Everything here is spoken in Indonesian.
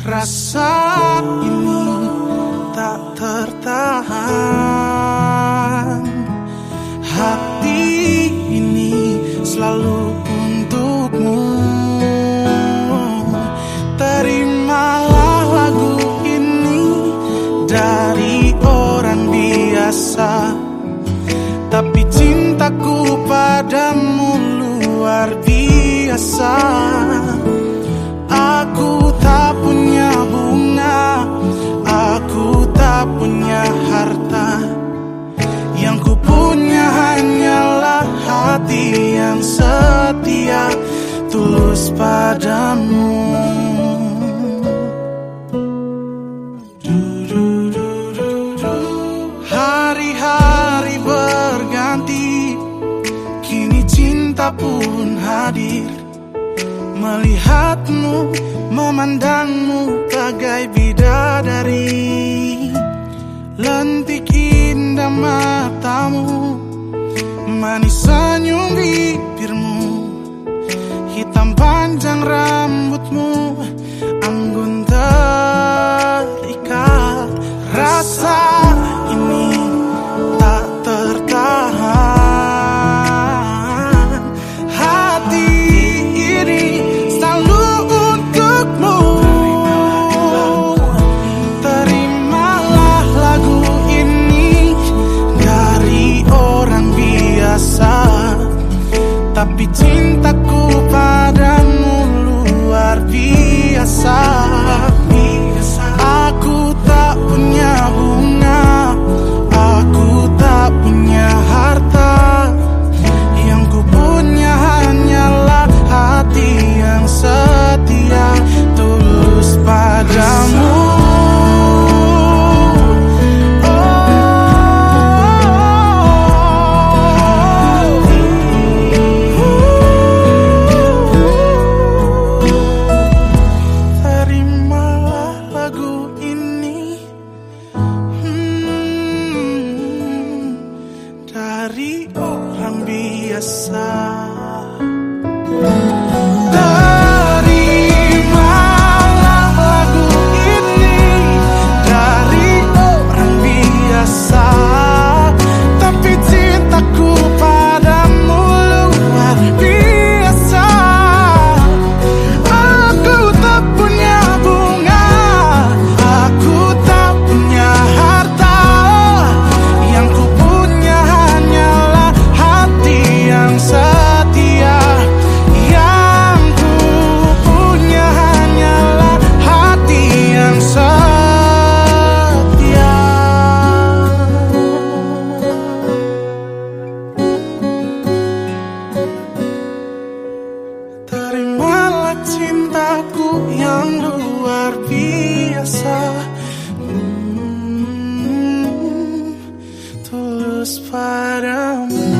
Rasa ini tak tertahan. Hati ini selalu untukmu. Terimalah lagu ini dari orang biasa. Tapi cintaku padamu luar biasa yang setia Tulus padamu. Hari-hari berganti Kini cinta pun hadir. Melihatmu, memandangmu bagai bidadari. Lentik indah matamu Manis rambutmu Anggun terikat. Rasa ini tak tertahan. Hati ini selalu untukmu. Terimalah lagu ini dari orang biasa. Tapi cintaku dari orang biasa. Cintaku yang luar biasa. Hmm, Tulus padamu